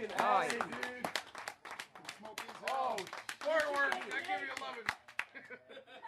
Fucking Nice. A, dude. Oh, smart work. I give you 11.